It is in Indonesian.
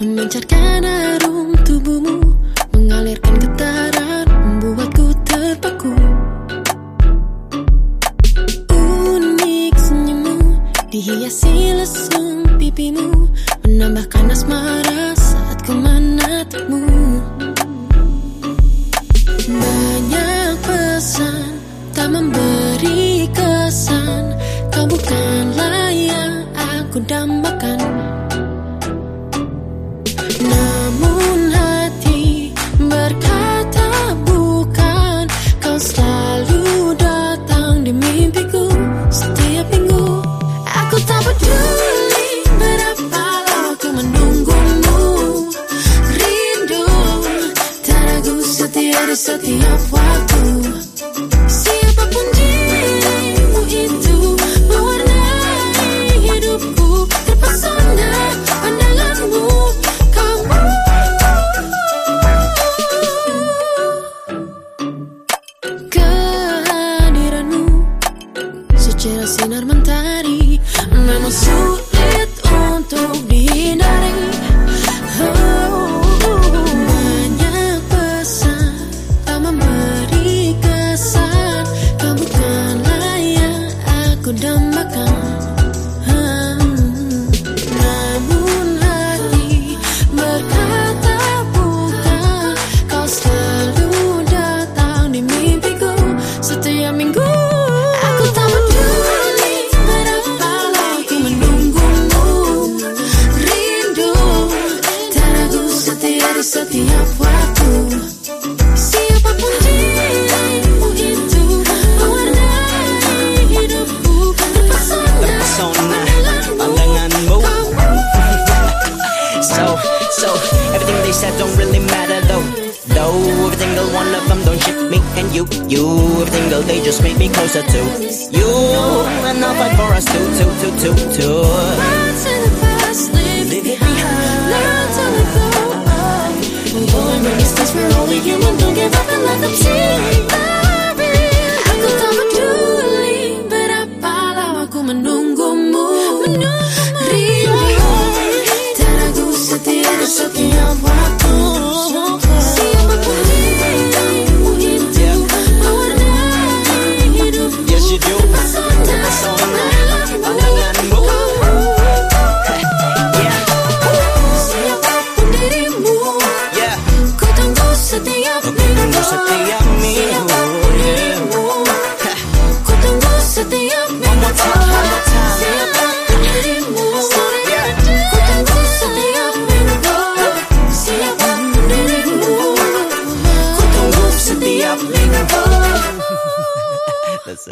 Memancarkan harum tubuhmu Mengalirkan getaran Membuatku terpaku. Unik senyummu Dihiasi lesung pipimu Menambahkan asmara Saat ku menatapmu Tak memberi kesan. Kau bukanlah yang aku dambakan. Namun hati berkata bukan. Kau selalu datang di mimpiku setiap minggu. Aku tak peduli berapa menunggumu. Rindu di setiap waktu sin armando hidupku Terpesona Terpesona pandanganmu. So, so everything they said don't really matter though. Though every single one of them don't ship me and you, you. Every single day just make me closer to you, and I'll fight for us too, too, too, too, too. Ku